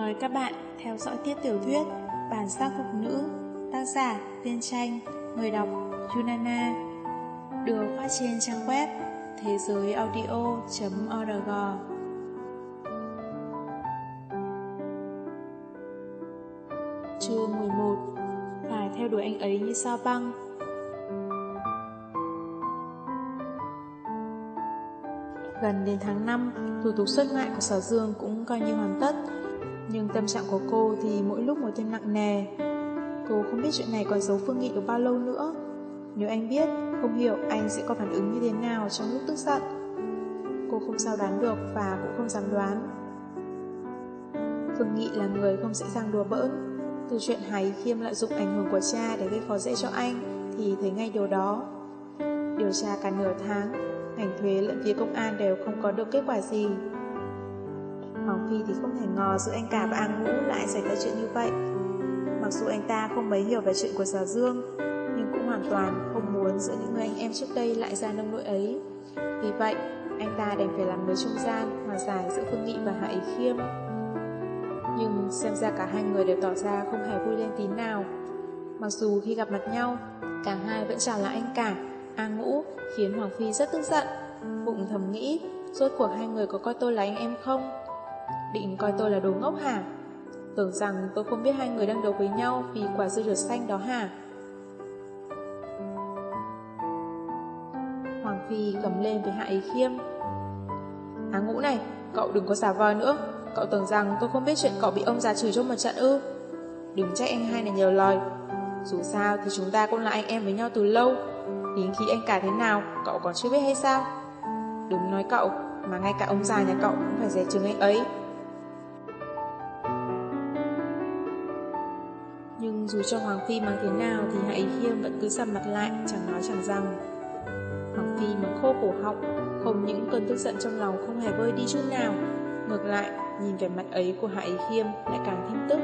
Mời các bạn theo dõi tiếp tiểu thuyết Bản sắc phục nữ Tác giả Tiên Tranh Người đọc Yunana Được phát trên trang web thế giới audio.org Chương 11 Phải theo đuổi anh ấy như sao băng Gần đến tháng 5, thủ tục xuất ngoại của Sở Dương cũng coi như hoàn tất. Nhưng tâm trạng của cô thì mỗi lúc một thêm nặng nề. Cô không biết chuyện này còn giấu Phương Nghị được bao lâu nữa. Nếu anh biết, không hiểu anh sẽ có phản ứng như thế nào trong lúc tức giận. Cô không sao đoán được và cũng không dám đoán. Phương Nghị là người không dễ dàng đùa bỡn. Từ chuyện Hải Khiêm lợi dụng ảnh hưởng của cha để gây khó dễ cho anh thì thấy ngay điều đó. Điều tra cả nửa tháng, ngành thuế lẫn phía công an đều không có được kết quả gì. Hoàng Phi thì không thể ngờ giữa anh cả và An Ngũ lại xảy ra chuyện như vậy. Mặc dù anh ta không mấy hiểu về chuyện của Già Dương, nhưng cũng hoàn toàn không muốn giữa những người anh em trước đây lại ra nông nỗi ấy. Vì vậy, anh ta đành phải làm người trung gian, hòa giải giữa Phương Nghị và Hạ Ý Khiêm. Nhưng xem ra cả hai người đều tỏ ra không hề vui lên tí nào. Mặc dù khi gặp mặt nhau, cả hai vẫn chào là anh cả, An Ngũ, khiến Hoàng Phi rất tức giận. Bụng thầm nghĩ, rốt cuộc hai người có coi tôi là anh em không? Định coi tôi là đồ ngốc hả? Tưởng rằng tôi không biết hai người đang đấu với nhau vì quả dưa chuột xanh đó hả? Hoàng Phi cầm lên với Hạ Ý Khiêm. Á ngũ này, cậu đừng có giả vờ nữa. Cậu tưởng rằng tôi không biết chuyện cậu bị ông già chửi trong một trận ư. Đừng trách anh hai này nhiều lời. Dù sao thì chúng ta cũng là anh em với nhau từ lâu. Đến khi anh cả thế nào, cậu còn chưa biết hay sao? Đừng nói cậu, mà ngay cả ông già nhà cậu cũng phải dè chừng anh ấy. Dù cho Hoàng Phi mang thế nào thì Hạ Ý Khiêm vẫn cứ sầm mặt lại, chẳng nói chẳng rằng. Hoàng Phi mà khô cổ họng, không những cơn tức giận trong lòng không hề vơi đi chút nào. Ngược lại, nhìn vẻ mặt ấy của Hạ Ý Khiêm lại càng thêm tức.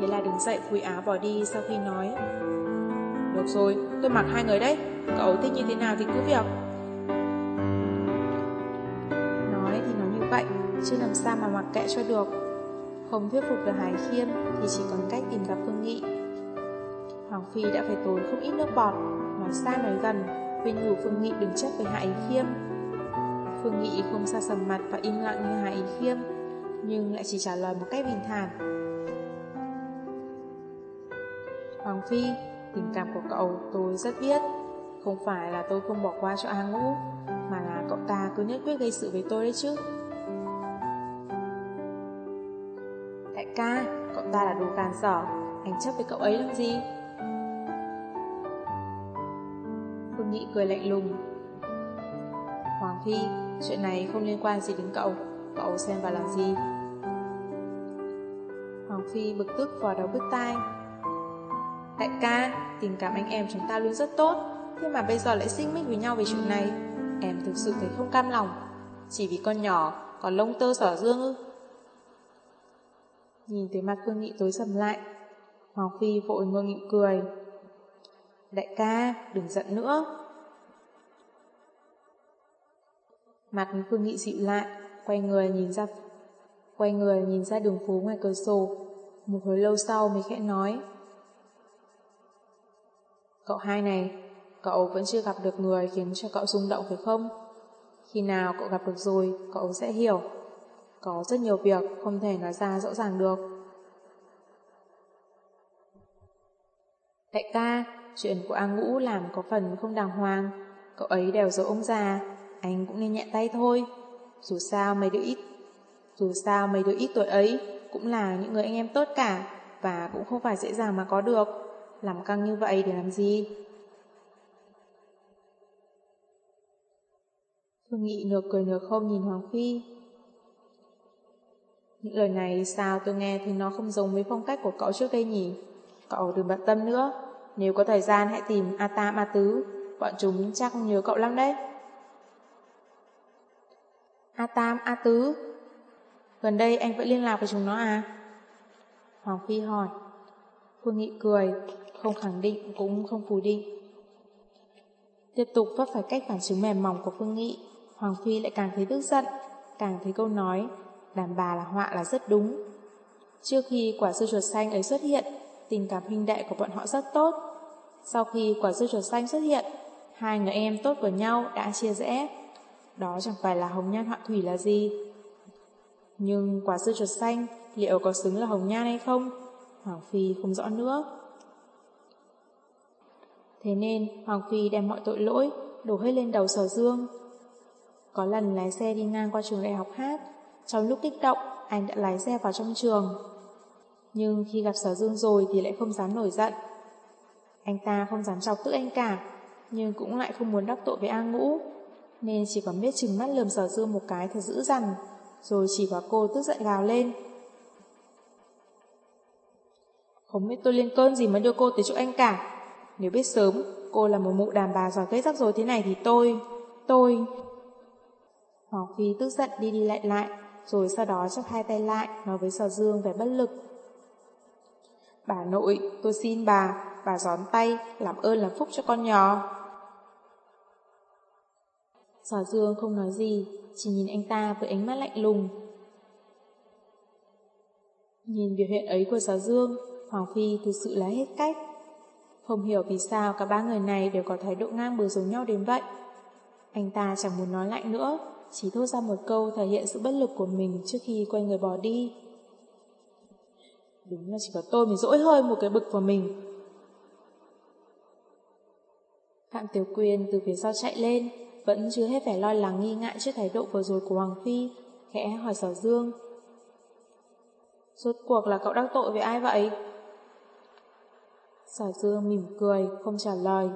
Thế là đứng dậy phủi áo bỏ đi sau khi nói Được rồi, tôi mặc hai người đấy, cậu thích như thế nào thì cứ việc. Nói thì nói như vậy, chứ làm sao mà mặc kệ cho được. Không thuyết phục được Hải Khiêm thì chỉ còn cách tìm gặp Phương Nghị. Hoàng Phi đã phải tốn không ít nước bọt, nói xa nói gần, khuyên nhủ Phương Nghị đừng chấp với Hải Khiêm. Phương Nghị không xa sầm mặt và im lặng như Hải Khiêm, nhưng lại chỉ trả lời một cách bình thản. Hoàng Phi, tình cảm của cậu tôi rất biết, không phải là tôi không bỏ qua cho A Ngũ, mà là cậu ta cứ nhất quyết gây sự với tôi đấy chứ. Ca, cậu ta là đồ gàn giỏ, anh chấp với cậu ấy làm gì? Phương Nghị cười lạnh lùng. Hoàng Phi, chuyện này không liên quan gì đến cậu, cậu xem vào làm gì? Hoàng Phi bực tức vào đầu bứt tai. Đại ca, tình cảm anh em chúng ta luôn rất tốt, thế mà bây giờ lại xích mích với nhau về chuyện này. Em thực sự thấy không cam lòng, chỉ vì con nhỏ, còn lông tơ sở dương ư. Nhìn thấy mặt Phương Nghị tối sầm lại, Hoàng Phi vội ngơ nghịu cười. Đại ca, đừng giận nữa. Mặt Phương Nghị dịu lại, quay người nhìn ra quay người nhìn ra đường phố ngoài cửa sổ. Một hồi lâu sau mới khẽ nói. Cậu hai này, cậu vẫn chưa gặp được người khiến cho cậu rung động phải không? Khi nào cậu gặp được rồi, cậu sẽ hiểu. Có rất nhiều việc không thể nói ra rõ ràng được. Đại ca, chuyện của A Ngũ làm có phần không đàng hoàng. Cậu ấy đều giấu ông già, anh cũng nên nhẹ tay thôi. Dù sao mấy đứa ít, dù sao mấy đứa ít tuổi ấy cũng là những người anh em tốt cả và cũng không phải dễ dàng mà có được. Làm căng như vậy để làm gì? Phương Nghị nửa cười nửa không nhìn Hoàng Phi. Những lời này sao tôi nghe thì nó không giống với phong cách của cậu trước đây nhỉ? Cậu đừng bận tâm nữa. Nếu có thời gian hãy tìm A Tam A Tứ. Bọn chúng chắc nhớ cậu lắm đấy. A Tam A Tứ Gần đây anh vẫn liên lạc với chúng nó à? Hoàng Phi hỏi. Phương Nghị cười, không khẳng định cũng không phủ định. Tiếp tục vấp phải cách phản chứng mềm mỏng của Phương Nghị, Hoàng Phi lại càng thấy tức giận, càng thấy câu nói đàn bà là họa là rất đúng. Trước khi quả dưa chuột xanh ấy xuất hiện, tình cảm huynh đệ của bọn họ rất tốt. Sau khi quả dưa chuột xanh xuất hiện, hai người em tốt của nhau đã chia rẽ. Đó chẳng phải là hồng nhan họa thủy là gì. Nhưng quả dưa chuột xanh liệu có xứng là hồng nhan hay không? Hoàng Phi không rõ nữa. Thế nên Hoàng Phi đem mọi tội lỗi đổ hết lên đầu sở dương. Có lần lái xe đi ngang qua trường đại học hát, trong lúc kích động, anh đã lái xe vào trong trường. Nhưng khi gặp sở dương rồi thì lại không dám nổi giận. Anh ta không dám chọc tức anh cả, nhưng cũng lại không muốn đắc tội với A Ngũ, nên chỉ còn biết chừng mắt lườm sở dương một cái thật dữ dằn, rồi chỉ vào cô tức giận gào lên. Không biết tôi lên cơn gì mà đưa cô tới chỗ anh cả. Nếu biết sớm cô là một mụ đàn bà giỏi gây rắc rối thế này thì tôi, tôi... Hoàng Phi tức giận đi đi lại lại, rồi sau đó chắp hai tay lại, nói với Sở Dương về bất lực. Bà nội, tôi xin bà, bà gión tay, làm ơn làm phúc cho con nhỏ. Sở Dương không nói gì, chỉ nhìn anh ta với ánh mắt lạnh lùng. Nhìn biểu hiện ấy của Sở Dương, Hoàng Phi thực sự là hết cách. Không hiểu vì sao cả ba người này đều có thái độ ngang bừa giống nhau đến vậy. Anh ta chẳng muốn nói lại nữa, chỉ thốt ra một câu thể hiện sự bất lực của mình trước khi quay người bỏ đi. Đúng là chỉ có tôi mới dỗi hơi một cái bực của mình. Phạm Tiểu Quyên từ phía sau chạy lên, vẫn chưa hết vẻ lo lắng nghi ngại trước thái độ vừa rồi của Hoàng Phi, khẽ hỏi Sở Dương. Rốt cuộc là cậu đắc tội với ai vậy? Sở Dương mỉm cười, không trả lời.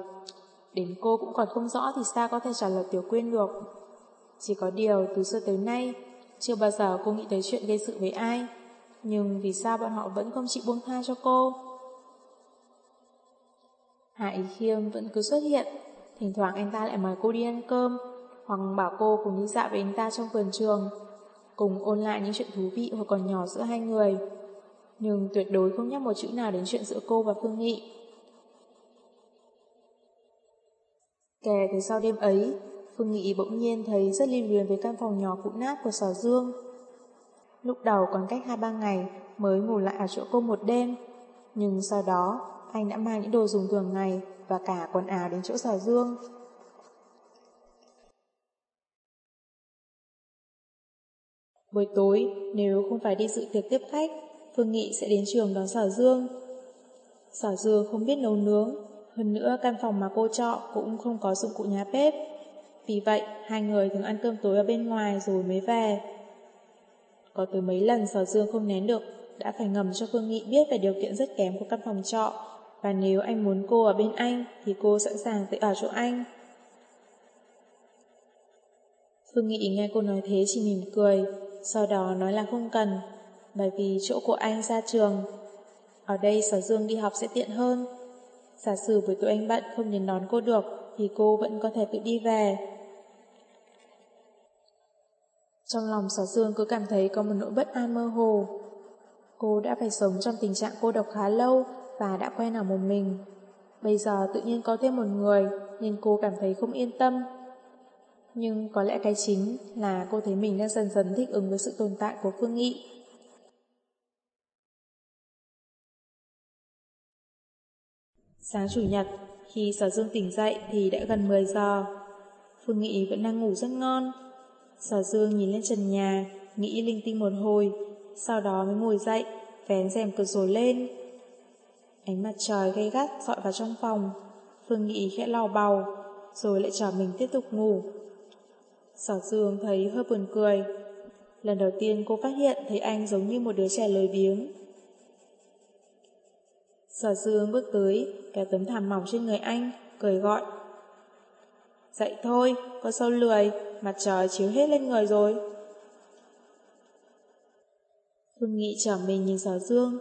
Đến cô cũng còn không rõ thì sao có thể trả lời Tiểu Quyên được. Chỉ có điều từ xưa tới nay, chưa bao giờ cô nghĩ tới chuyện gây sự với ai. Nhưng vì sao bọn họ vẫn không chịu buông tha cho cô? Hạ Ý Khiêm vẫn cứ xuất hiện, thỉnh thoảng anh ta lại mời cô đi ăn cơm, hoặc bảo cô cùng đi dạo với anh ta trong vườn trường, cùng ôn lại những chuyện thú vị hồi còn nhỏ giữa hai người nhưng tuyệt đối không nhắc một chữ nào đến chuyện giữa cô và Phương Nghị. Kể từ sau đêm ấy, Phương Nghị bỗng nhiên thấy rất lưu luyến với căn phòng nhỏ cũ nát của Sở Dương. Lúc đầu còn cách 2-3 ngày mới ngủ lại ở chỗ cô một đêm, nhưng sau đó anh đã mang những đồ dùng thường ngày và cả quần áo đến chỗ Sở Dương. Buổi tối, nếu không phải đi dự tiệc tiếp khách, Phương Nghị sẽ đến trường đón Sở Dương. Sở Dương không biết nấu nướng, hơn nữa căn phòng mà cô trọ cũng không có dụng cụ nhà bếp. Vì vậy, hai người thường ăn cơm tối ở bên ngoài rồi mới về. Có từ mấy lần Sở Dương không nén được, đã phải ngầm cho Phương Nghị biết về điều kiện rất kém của căn phòng trọ, và nếu anh muốn cô ở bên anh thì cô sẵn sàng tự ở chỗ anh. Phương Nghị nghe cô nói thế chỉ mỉm cười, sau đó nói là không cần, bởi vì chỗ của anh ra trường. Ở đây Sở Dương đi học sẽ tiện hơn. Giả sử với tụi anh bận không đến đón cô được, thì cô vẫn có thể tự đi về. Trong lòng Sở Dương cứ cảm thấy có một nỗi bất an mơ hồ. Cô đã phải sống trong tình trạng cô độc khá lâu và đã quen ở một mình. Bây giờ tự nhiên có thêm một người nên cô cảm thấy không yên tâm. Nhưng có lẽ cái chính là cô thấy mình đang dần dần thích ứng với sự tồn tại của Phương Nghị. Sáng chủ nhật, khi Sở Dương tỉnh dậy thì đã gần 10 giờ. Phương Nghị vẫn đang ngủ rất ngon. Sở Dương nhìn lên trần nhà, nghĩ linh tinh một hồi, sau đó mới ngồi dậy, vén rèm cửa sổ lên. Ánh mặt trời gay gắt dọi vào trong phòng, Phương Nghị khẽ lau bầu, rồi lại chờ mình tiếp tục ngủ. Sở Dương thấy hơi buồn cười. Lần đầu tiên cô phát hiện thấy anh giống như một đứa trẻ lười biếng. Sở dương bước tới, kéo tấm thảm mỏng trên người anh, cười gọi. Dậy thôi, có sâu lười, mặt trời chiếu hết lên người rồi. Phương Nghị trở mình nhìn sở dương.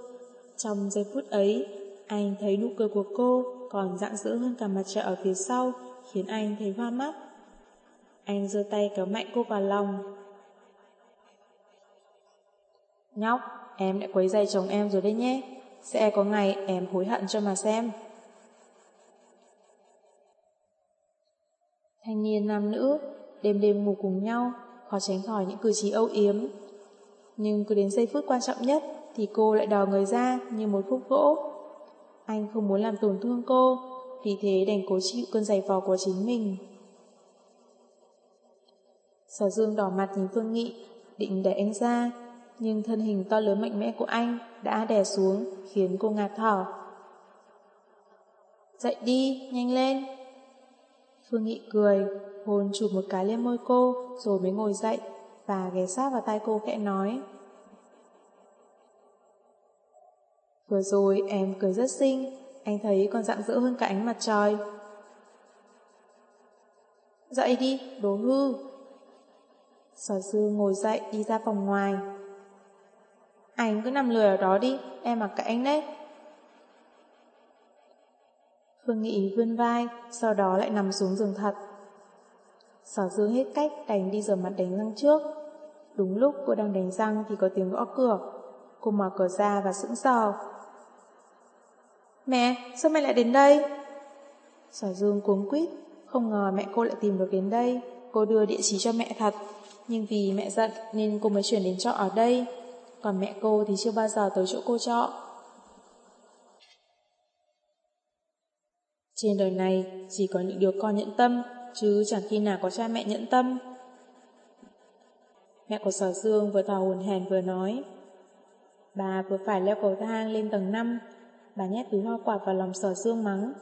Trong giây phút ấy, anh thấy nụ cười của cô còn rạng rỡ hơn cả mặt trời ở phía sau, khiến anh thấy hoa mắt. Anh giơ tay kéo mạnh cô vào lòng. Nhóc, em đã quấy giày chồng em rồi đấy nhé. Sẽ có ngày em hối hận cho mà xem. Thanh niên nam nữ, đêm đêm ngủ cùng nhau, khó tránh khỏi những cử chỉ âu yếm. Nhưng cứ đến giây phút quan trọng nhất, thì cô lại đòi người ra như một khúc gỗ. Anh không muốn làm tổn thương cô, vì thế đành cố chịu cơn giày vò của chính mình. Sở Dương đỏ mặt nhìn Phương Nghị, định để anh ra, nhưng thân hình to lớn mạnh mẽ của anh đã đè xuống, khiến cô ngạt thở. Dậy đi, nhanh lên. Phương Nghị cười, hôn chụp một cái lên môi cô, rồi mới ngồi dậy và ghé sát vào tay cô khẽ nói. Vừa rồi em cười rất xinh, anh thấy còn rạng rỡ hơn cả ánh mặt trời. Dậy đi, đồ hư. Sở dư ngồi dậy đi ra phòng ngoài. Anh cứ nằm lười ở đó đi, em mặc cả anh đấy. Phương Nghị vươn vai, sau đó lại nằm xuống giường thật. Sở dương hết cách đành đi rửa mặt đánh răng trước. Đúng lúc cô đang đánh răng thì có tiếng gõ cửa. Cô mở cửa ra và sững sờ. Mẹ, sao mẹ lại đến đây? Sở dương cuống quýt, không ngờ mẹ cô lại tìm được đến đây. Cô đưa địa chỉ cho mẹ thật, nhưng vì mẹ giận nên cô mới chuyển đến trọ ở đây. Còn mẹ cô thì chưa bao giờ tới chỗ cô trọ. Trên đời này chỉ có những đứa con nhẫn tâm, chứ chẳng khi nào có cha mẹ nhẫn tâm. Mẹ của Sở Dương vừa thò hồn hèn vừa nói. Bà vừa phải leo cầu thang lên tầng 5, bà nhét túi hoa quả vào lòng Sở Dương mắng.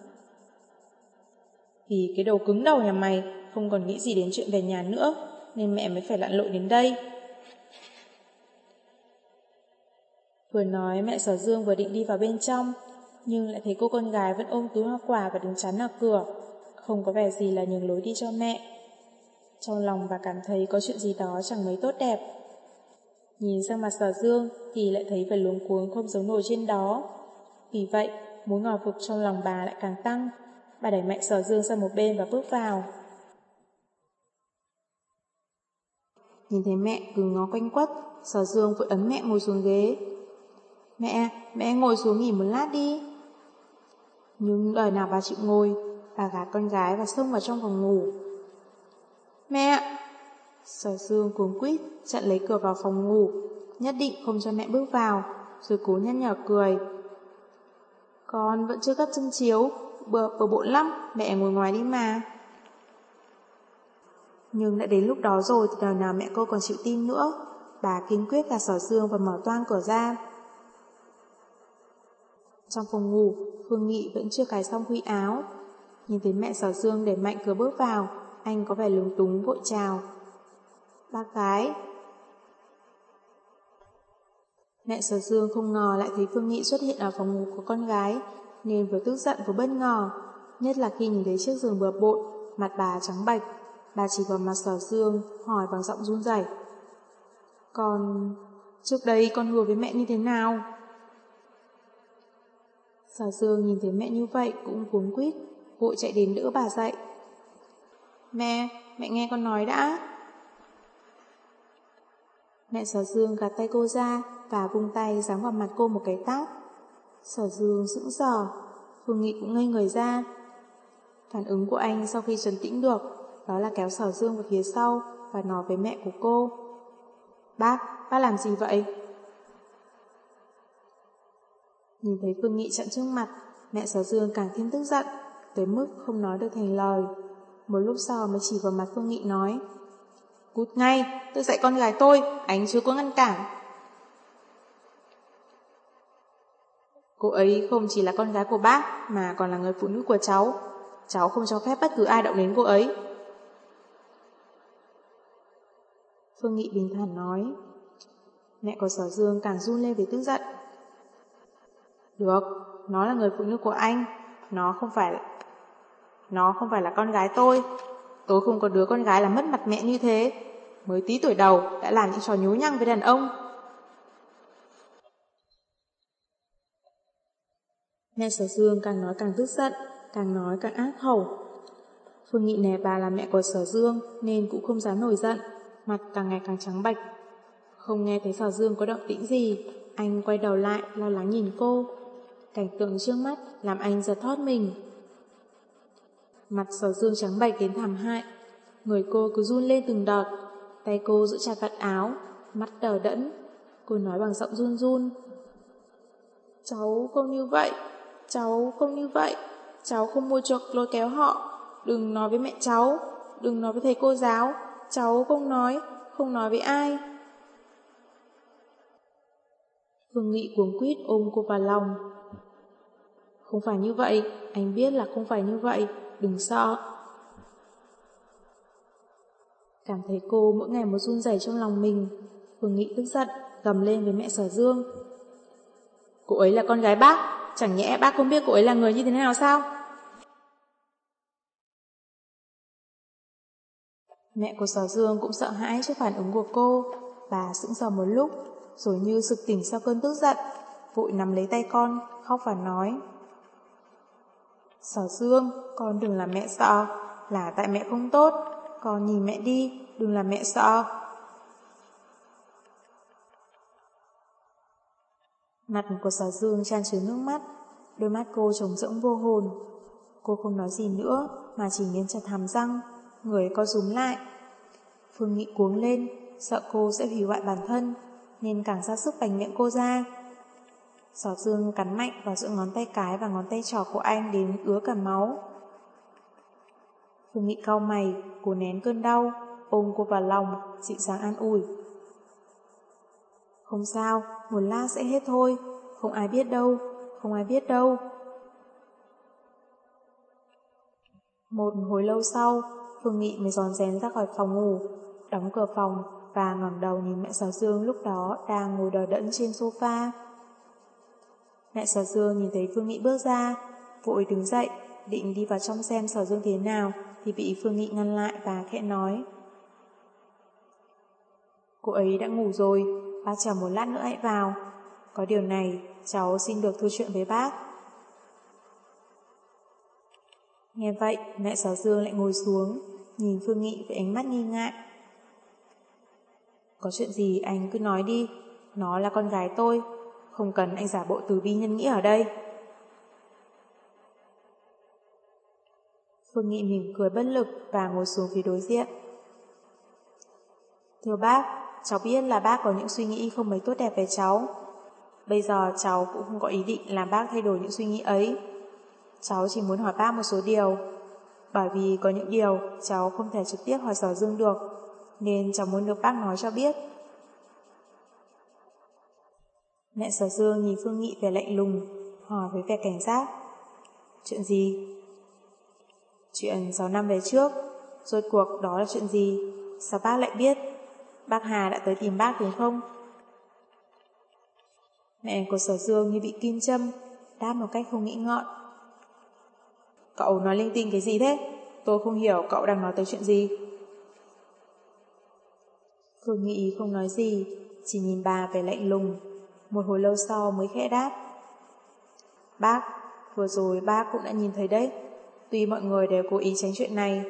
Vì cái đầu cứng đầu nhà mày không còn nghĩ gì đến chuyện về nhà nữa, nên mẹ mới phải lặn lội đến đây. Vừa nói mẹ Sở Dương vừa định đi vào bên trong, nhưng lại thấy cô con gái vẫn ôm túi hoa quả và đứng chắn ở cửa, không có vẻ gì là nhường lối đi cho mẹ. Trong lòng bà cảm thấy có chuyện gì đó chẳng mấy tốt đẹp. Nhìn sang mặt sở dương thì lại thấy vẻ luống cuống không giống nổi trên đó. Vì vậy, mối ngò vực trong lòng bà lại càng tăng. Bà đẩy mạnh sở dương sang một bên và bước vào. Nhìn thấy mẹ cứ ngó quanh quất, sở dương vội ấn mẹ ngồi xuống ghế. Mẹ, mẹ ngồi xuống nghỉ một lát đi. Nhưng đời nào bà chịu ngồi, bà gạt con gái và xông vào trong phòng ngủ. Mẹ! Sở dương cuống quýt chặn lấy cửa vào phòng ngủ, nhất định không cho mẹ bước vào, rồi cố nhăn nhở cười. Con vẫn chưa cắt chân chiếu, bừa, bừa bộn lắm, mẹ ngồi ngoài đi mà. Nhưng đã đến lúc đó rồi thì đời nào mẹ cô còn chịu tin nữa. Bà kiên quyết là sở dương và mở toan cửa ra. Trong phòng ngủ, Phương Nghị vẫn chưa cài xong huy áo. Nhìn thấy mẹ sở dương để mạnh cửa bước vào, anh có vẻ lúng túng vội chào. Bác gái. Mẹ sở dương không ngờ lại thấy Phương Nghị xuất hiện ở phòng ngủ của con gái, nên vừa tức giận vừa bất ngờ, nhất là khi nhìn thấy chiếc giường bừa bộn, mặt bà trắng bạch. Bà chỉ vào mặt sở dương, hỏi bằng giọng run rẩy. còn trước đây con hứa với mẹ như thế nào? Sở Dương nhìn thấy mẹ như vậy cũng cuốn quýt, vội chạy đến đỡ bà dậy. Mẹ, mẹ nghe con nói đã. Mẹ Sở Dương gạt tay cô ra và vung tay giáng vào mặt cô một cái tát. Sở Dương sững sờ, Phương Nghị cũng ngây người ra. Phản ứng của anh sau khi trấn tĩnh được, đó là kéo Sở Dương vào phía sau và nói với mẹ của cô. Bác, bác làm gì vậy? Nhìn thấy Phương Nghị chặn trước mặt, mẹ Sở Dương càng thêm tức giận, tới mức không nói được thành lời. Một lúc sau mới chỉ vào mặt Phương Nghị nói Cút ngay, tôi dạy con gái tôi, anh chưa có ngăn cản. Cô ấy không chỉ là con gái của bác, mà còn là người phụ nữ của cháu. Cháu không cho phép bất cứ ai động đến cô ấy. Phương Nghị bình thản nói. Mẹ của Sở Dương càng run lên vì tức giận. Được, nó là người phụ nữ của anh, nó không phải nó không phải là con gái tôi. Tôi không có đứa con gái là mất mặt mẹ như thế. Mới tí tuổi đầu đã làm những trò nhú nhăng với đàn ông. Mẹ sở dương càng nói càng tức giận, càng nói càng ác khẩu. Phương Nghị nè bà là mẹ của sở dương nên cũng không dám nổi giận, mặt càng ngày càng trắng bạch. Không nghe thấy sở dương có động tĩnh gì, anh quay đầu lại lo lắng nhìn cô. Cảnh tượng trước mắt làm anh giật thoát mình. Mặt sở dương trắng bạch đến thảm hại. Người cô cứ run lên từng đợt. Tay cô giữ chặt vạt áo, mắt đờ đẫn. Cô nói bằng giọng run run. Cháu không như vậy, cháu không như vậy, cháu không mua chuộc lôi kéo họ, đừng nói với mẹ cháu, đừng nói với thầy cô giáo, cháu không nói, không nói với ai. Phương Nghị cuống quýt ôm cô vào lòng. Không phải như vậy, anh biết là không phải như vậy, đừng sợ. Cảm thấy cô mỗi ngày một run rẩy trong lòng mình, Phương Nghị tức giận, gầm lên với mẹ Sở Dương. Cô ấy là con gái bác, chẳng nhẽ bác không biết cô ấy là người như thế nào sao? Mẹ của Sở Dương cũng sợ hãi trước phản ứng của cô, bà sững sờ một lúc, rồi như sực tỉnh sau cơn tức giận, vội nắm lấy tay con, khóc và nói. Sở Dương, con đừng làm mẹ sợ, là tại mẹ không tốt, con nhìn mẹ đi, đừng làm mẹ sợ. Mặt của sở dương tràn chứa nước mắt, đôi mắt cô trống rỗng vô hồn. Cô không nói gì nữa, mà chỉ nghiến chặt hàm răng, người co rúm lại. Phương Nghị cuống lên, sợ cô sẽ hủy hoại bản thân, nên càng ra sức bành miệng cô ra. Sở dương cắn mạnh vào giữa ngón tay cái và ngón tay trỏ của anh đến ứa cả máu. Phương Nghị cau mày, cố nén cơn đau, ôm cô vào lòng, dịu dàng an ủi. Không sao, một lát sẽ hết thôi, không ai biết đâu, không ai biết đâu. Một hồi lâu sau, Phương Nghị mới giòn rén ra khỏi phòng ngủ, đóng cửa phòng và ngẩng đầu nhìn mẹ Sở Dương lúc đó đang ngồi đờ đẫn trên sofa. Mẹ Sở Dương nhìn thấy Phương Nghị bước ra, vội đứng dậy, định đi vào trong xem Sở Dương thế nào, thì bị Phương Nghị ngăn lại và khẽ nói. Cô ấy đã ngủ rồi, bác chờ một lát nữa hãy vào. Có điều này, cháu xin được thư chuyện với bác. Nghe vậy, mẹ Sở Dương lại ngồi xuống, nhìn Phương Nghị với ánh mắt nghi ngại. Có chuyện gì anh cứ nói đi, nó là con gái tôi, không cần anh giả bộ từ bi nhân nghĩa ở đây. Phương Nghị mỉm cười bất lực và ngồi xuống phía đối diện. Thưa bác, cháu biết là bác có những suy nghĩ không mấy tốt đẹp về cháu. Bây giờ cháu cũng không có ý định làm bác thay đổi những suy nghĩ ấy. Cháu chỉ muốn hỏi bác một số điều. Bởi vì có những điều cháu không thể trực tiếp hỏi Sở Dương được, nên cháu muốn được bác nói cho biết. Mẹ Sở Dương nhìn Phương Nghị về lạnh lùng, hỏi với vẻ cảnh giác. Chuyện gì? Chuyện 6 năm về trước, rốt cuộc đó là chuyện gì? Sao bác lại biết? Bác Hà đã tới tìm bác đúng không? Mẹ của sở dương như bị kim châm, đáp một cách không nghĩ ngọn. Cậu nói linh tinh cái gì thế? Tôi không hiểu cậu đang nói tới chuyện gì. Phương Nghị không nói gì, chỉ nhìn bà về lạnh lùng. Một hồi lâu sau mới khẽ đáp. Bác, vừa rồi bác cũng đã nhìn thấy đấy. Tuy mọi người đều cố ý tránh chuyện này,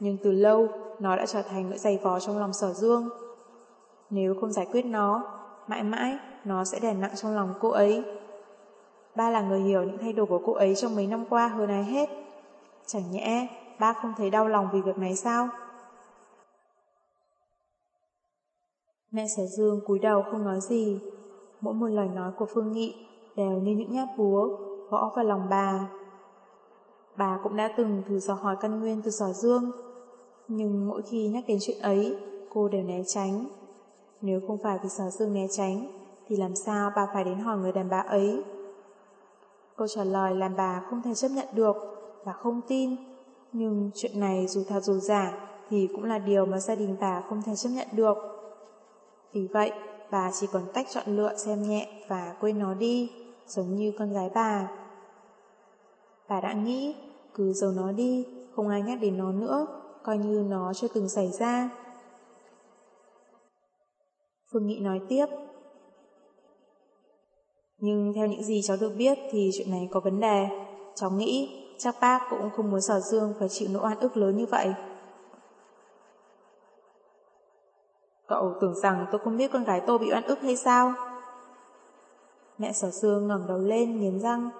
nhưng từ lâu nó đã trở thành nỗi dày vò trong lòng sở dương. Nếu không giải quyết nó, mãi mãi nó sẽ đè nặng trong lòng cô ấy. Ba là người hiểu những thay đổi của cô ấy trong mấy năm qua hơn ai hết. Chẳng nhẽ ba không thấy đau lòng vì việc này sao? Mẹ sở dương cúi đầu không nói gì. Mỗi một lời nói của Phương Nghị đều như những nhát búa gõ vào lòng bà. Bà cũng đã từng thử dò hỏi căn nguyên từ sở dương, nhưng mỗi khi nhắc đến chuyện ấy, cô đều né tránh. Nếu không phải vì sở dương né tránh, thì làm sao bà phải đến hỏi người đàn bà ấy? Câu trả lời làm bà không thể chấp nhận được và không tin. Nhưng chuyện này dù thật dù giả thì cũng là điều mà gia đình bà không thể chấp nhận được. Vì vậy, bà chỉ còn cách chọn lựa xem nhẹ và quên nó đi, giống như con gái bà. Bà đã nghĩ, cứ giấu nó đi, không ai nhắc đến nó nữa, coi như nó chưa từng xảy ra. Phương Nghị nói tiếp. Nhưng theo những gì cháu được biết thì chuyện này có vấn đề. Cháu nghĩ chắc bác cũng không muốn sở dương phải chịu nỗi oan ức lớn như vậy. Cậu tưởng rằng tôi không biết con gái tôi bị oan ức hay sao? Mẹ sở xương ngẩng đầu lên nghiến răng.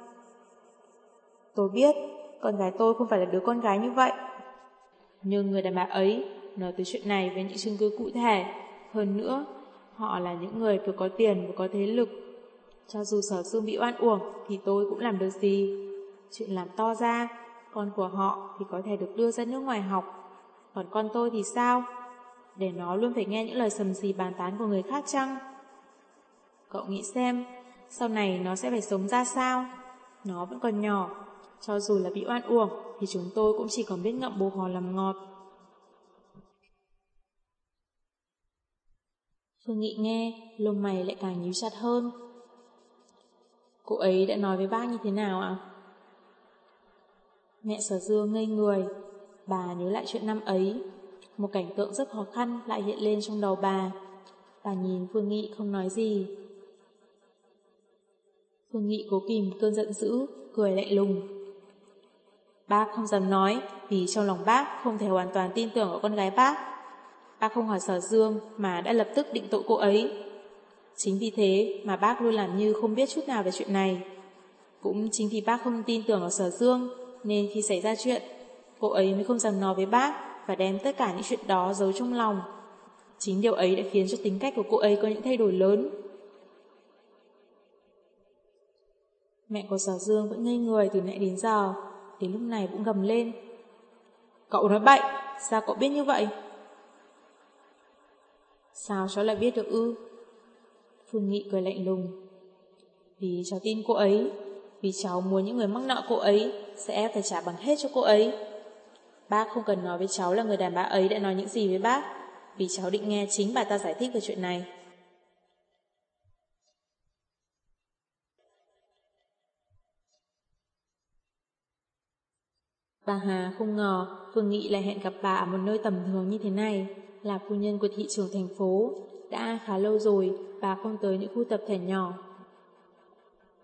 Tôi biết con gái tôi không phải là đứa con gái như vậy. Nhưng người đàn bà ấy nói tới chuyện này với những chứng cứ cụ thể. Hơn nữa, họ là những người vừa có tiền vừa có thế lực. Cho dù sở xương bị oan uổng thì tôi cũng làm được gì. Chuyện làm to ra, con của họ thì có thể được đưa ra nước ngoài học. Còn con tôi thì sao? Để nó luôn phải nghe những lời sầm sì bàn tán của người khác chăng? Cậu nghĩ xem, sau này nó sẽ phải sống ra sao? Nó vẫn còn nhỏ, cho dù là bị oan uổng thì chúng tôi cũng chỉ còn biết ngậm bồ hò làm ngọt. Phương Nghị nghe, lông mày lại càng nhíu chặt hơn. Cô ấy đã nói với bác như thế nào ạ? Mẹ sở dương ngây người, bà nhớ lại chuyện năm ấy. Một cảnh tượng rất khó khăn lại hiện lên trong đầu bà. Bà nhìn Phương Nghị không nói gì. Phương Nghị cố kìm cơn giận dữ, cười lạnh lùng. Bác không dám nói vì trong lòng bác không thể hoàn toàn tin tưởng ở con gái bác. Bác không hỏi sở dương mà đã lập tức định tội cô ấy. Chính vì thế mà bác luôn làm như không biết chút nào về chuyện này. Cũng chính vì bác không tin tưởng ở sở dương nên khi xảy ra chuyện, cô ấy mới không dám nói với bác và đem tất cả những chuyện đó giấu trong lòng. Chính điều ấy đã khiến cho tính cách của cô ấy có những thay đổi lớn. Mẹ của sở dương vẫn ngây người từ nãy đến giờ, đến lúc này cũng gầm lên. Cậu nói bậy, sao cậu biết như vậy? Sao cháu lại biết được ư? Phương Nghị cười lạnh lùng. Vì cháu tin cô ấy, vì cháu muốn những người mắc nợ cô ấy sẽ phải trả bằng hết cho cô ấy. Bác không cần nói với cháu là người đàn bà ấy đã nói những gì với bác, vì cháu định nghe chính bà ta giải thích về chuyện này. Bà Hà không ngờ Phương Nghị lại hẹn gặp bà ở một nơi tầm thường như thế này, là phu nhân của thị trường thành phố. Đã khá lâu rồi, bà không tới những khu tập thể nhỏ.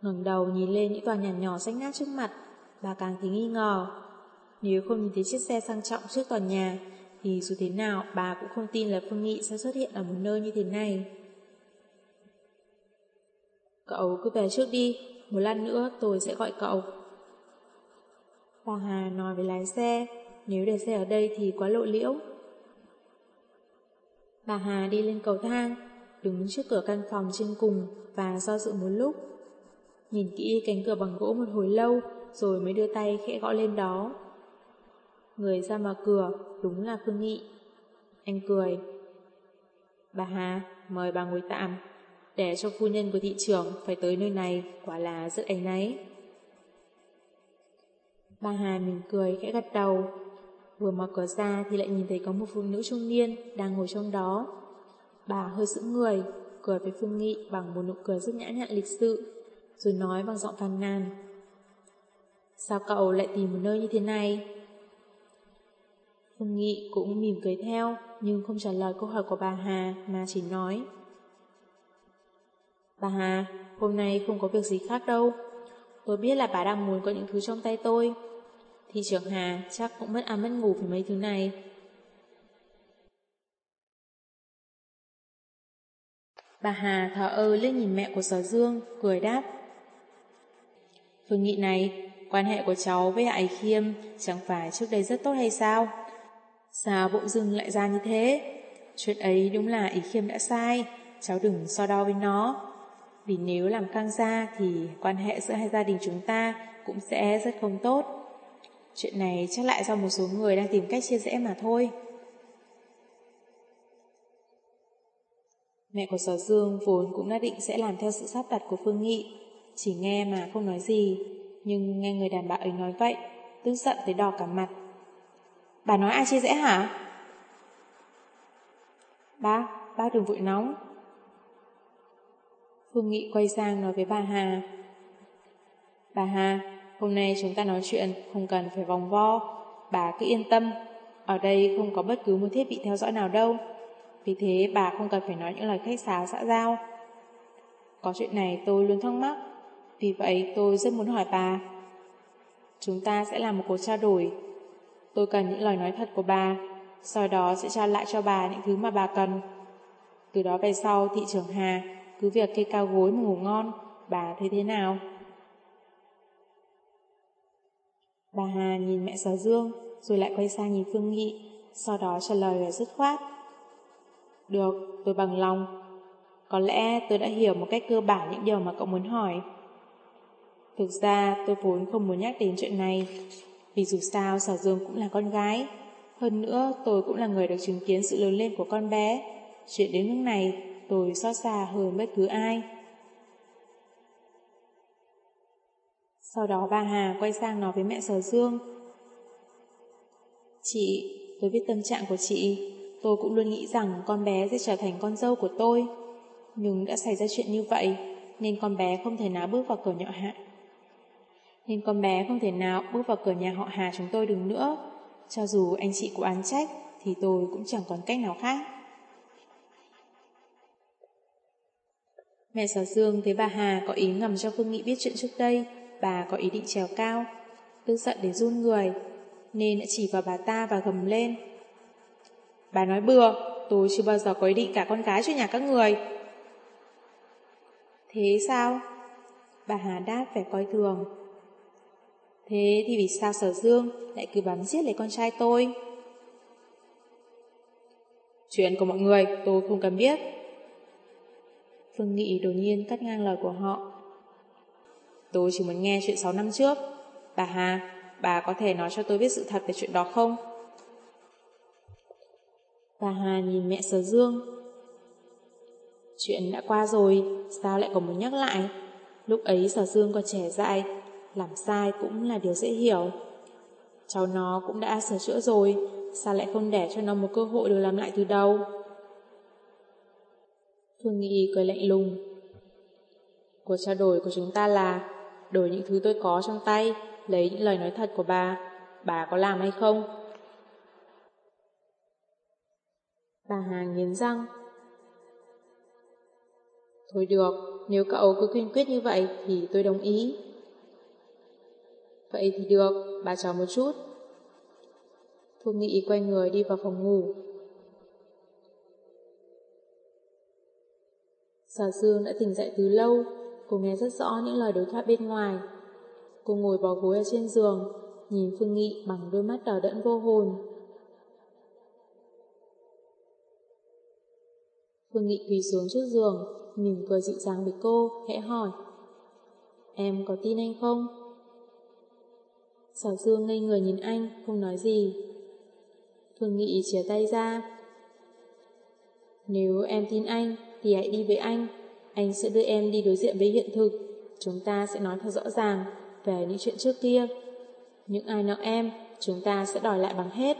ngẩng đầu nhìn lên những tòa nhà nhỏ xanh nát trước mặt, bà càng thấy nghi ngờ. Nếu không nhìn thấy chiếc xe sang trọng trước tòa nhà, thì dù thế nào bà cũng không tin là Phương Nghị sẽ xuất hiện ở một nơi như thế này. Cậu cứ về trước đi, một lát nữa tôi sẽ gọi cậu. Bà Hà nói với lái xe, nếu để xe ở đây thì quá lộ liễu. Bà Hà đi lên cầu thang, đứng trước cửa căn phòng trên cùng và do dự một lúc. Nhìn kỹ cánh cửa bằng gỗ một hồi lâu, rồi mới đưa tay khẽ gõ lên đó. Người ra mở cửa, đúng là Phương Nghị. Anh cười. Bà Hà, mời bà ngồi tạm, để cho phu nhân của thị trưởng phải tới nơi này, quả là rất ấy náy. Bà Hà mỉm cười khẽ gật đầu. Vừa mở cửa ra thì lại nhìn thấy có một phụ nữ trung niên đang ngồi trong đó. Bà hơi sững người, cười với Phương Nghị bằng một nụ cười rất nhã nhặn lịch sự, rồi nói bằng giọng phàn nàn. Sao cậu lại tìm một nơi như thế này? Phương Nghị cũng mỉm cười theo, nhưng không trả lời câu hỏi của bà Hà mà chỉ nói. Bà Hà, hôm nay không có việc gì khác đâu. Tôi biết là bà đang muốn có những thứ trong tay tôi, thì trưởng Hà chắc cũng mất ăn mất ngủ vì mấy thứ này. Bà Hà thở ơ lên nhìn mẹ của Sở Dương, cười đáp. Phương nghị này, quan hệ của cháu với Hải Khiêm chẳng phải trước đây rất tốt hay sao? Sao bỗng dưng lại ra như thế? Chuyện ấy đúng là Ý Khiêm đã sai, cháu đừng so đo với nó. Vì nếu làm căng ra thì quan hệ giữa hai gia đình chúng ta cũng sẽ rất không tốt. Chuyện này chắc lại do một số người đang tìm cách chia rẽ mà thôi. Mẹ của Sở Dương vốn cũng đã định sẽ làm theo sự sắp đặt của Phương Nghị, chỉ nghe mà không nói gì, nhưng nghe người đàn bà ấy nói vậy, tức giận tới đỏ cả mặt. Bà nói ai chia rẽ hả? ba, ba đừng vội nóng. Phương Nghị quay sang nói với bà Hà. Bà Hà, Hôm nay chúng ta nói chuyện không cần phải vòng vo. Bà cứ yên tâm, ở đây không có bất cứ một thiết bị theo dõi nào đâu. Vì thế bà không cần phải nói những lời khách sáo xã giao. Có chuyện này tôi luôn thắc mắc, vì vậy tôi rất muốn hỏi bà. Chúng ta sẽ làm một cuộc trao đổi. Tôi cần những lời nói thật của bà, sau đó sẽ trao lại cho bà những thứ mà bà cần. Từ đó về sau thị trưởng Hà cứ việc kê cao gối mà ngủ ngon, bà thấy thế nào? Bà Hà nhìn mẹ Sở Dương, rồi lại quay sang nhìn Phương Nghị, sau đó trả lời là dứt khoát. Được, tôi bằng lòng. Có lẽ tôi đã hiểu một cách cơ bản những điều mà cậu muốn hỏi. Thực ra tôi vốn không muốn nhắc đến chuyện này, vì dù sao Sở Dương cũng là con gái. Hơn nữa tôi cũng là người được chứng kiến sự lớn lên của con bé. Chuyện đến lúc này tôi xót xa hơn bất cứ ai. Sau đó bà Hà quay sang nói với mẹ Sở Dương. Chị, tôi biết tâm trạng của chị. Tôi cũng luôn nghĩ rằng con bé sẽ trở thành con dâu của tôi. Nhưng đã xảy ra chuyện như vậy, nên con bé không thể nào bước vào cửa nhỏ hạ. Nên con bé không thể nào bước vào cửa nhà họ Hà chúng tôi đứng nữa. Cho dù anh chị có án trách, thì tôi cũng chẳng còn cách nào khác. Mẹ Sở Dương thấy bà Hà có ý ngầm cho Phương Nghị biết chuyện trước đây, bà có ý định trèo cao, tức giận để run người, nên đã chỉ vào bà ta và gầm lên. Bà nói bừa, tôi chưa bao giờ có ý định cả con gái cho nhà các người. Thế sao? Bà Hà đáp vẻ coi thường. Thế thì vì sao Sở Dương lại cứ bám giết lấy con trai tôi? Chuyện của mọi người tôi không cần biết. Phương Nghị đột nhiên cắt ngang lời của họ. Tôi chỉ muốn nghe chuyện 6 năm trước. Bà Hà, bà có thể nói cho tôi biết sự thật về chuyện đó không? Bà Hà nhìn mẹ Sở Dương. Chuyện đã qua rồi, sao lại còn muốn nhắc lại? Lúc ấy Sở Dương còn trẻ dại, làm sai cũng là điều dễ hiểu. Cháu nó cũng đã sửa chữa rồi, sao lại không để cho nó một cơ hội được làm lại từ đầu? Phương Nghị cười lạnh lùng. Cuộc trao đổi của chúng ta là đổi những thứ tôi có trong tay, lấy những lời nói thật của bà. Bà có làm hay không? Bà Hà nghiến răng. Thôi được, nếu cậu cứ kiên quyết như vậy thì tôi đồng ý. Vậy thì được, bà chờ một chút. Phương Nghị quay người đi vào phòng ngủ. Sở Dương đã tỉnh dậy từ lâu, cô nghe rất rõ những lời đối thoại bên ngoài. Cô ngồi bò gối ở trên giường, nhìn Phương Nghị bằng đôi mắt đỏ đẫn vô hồn. Phương Nghị quỳ xuống trước giường, mỉm cười dịu dàng với cô, khẽ hỏi. Em có tin anh không? Sở Dương ngây người nhìn anh, không nói gì. Phương Nghị chia tay ra. Nếu em tin anh, thì hãy đi với anh. Anh sẽ đưa em đi đối diện với hiện thực. Chúng ta sẽ nói thật rõ ràng về những chuyện trước kia. Những ai nợ em, chúng ta sẽ đòi lại bằng hết.